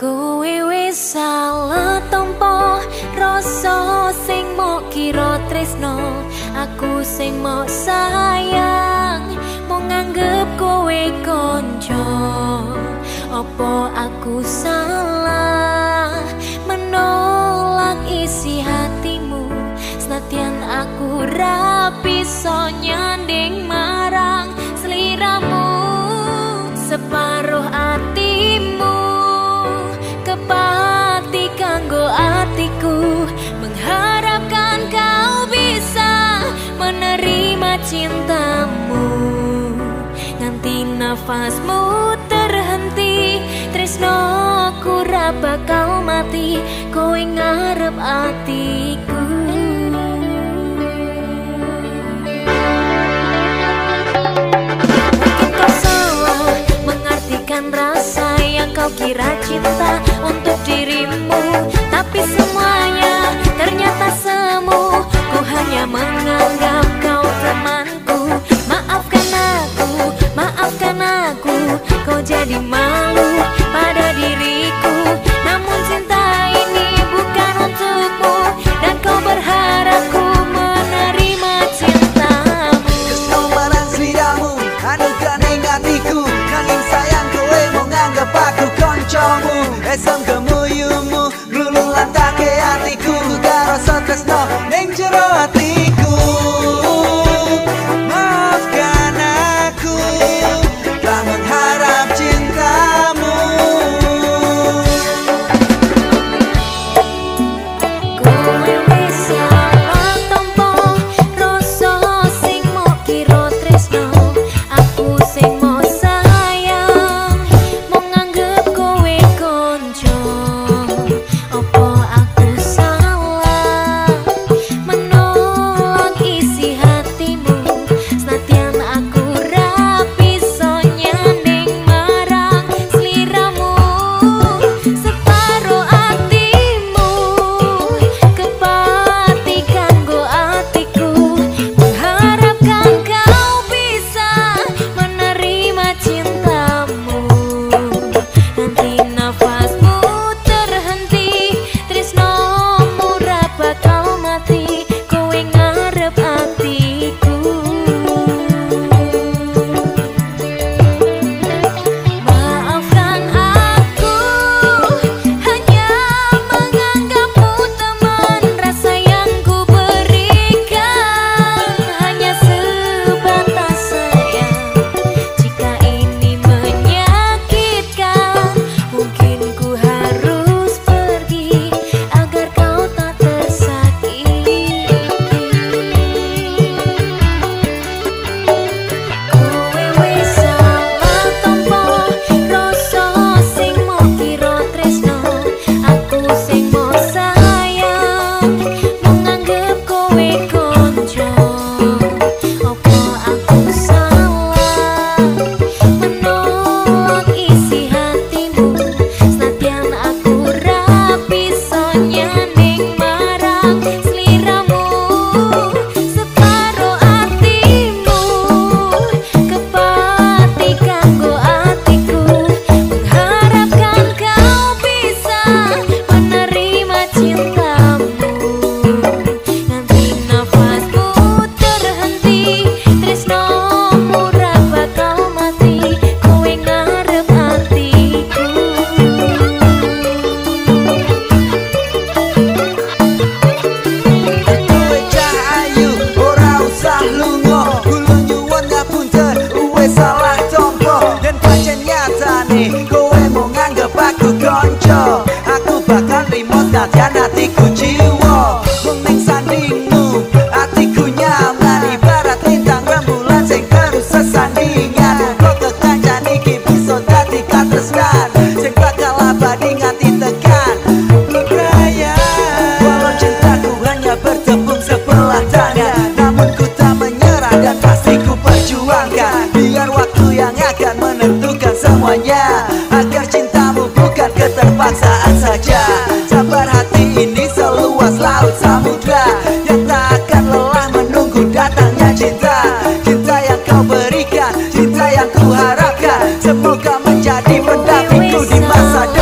kowe wis salah tompo rasa sing mok kira tresno aku sing mok sayang. Mung nganggep kowe kanca opo aku salah? Menolak isi hatimu senadyan aku ra bisa nafasmu terhenti. Tresno ku kau mati. Kau ngarep hatiku. Mungkin kau salah mengartikan rasa yang kau kira cinta untuk dirimu. Tapi semuanya ternyata salah. Yeah. people di masa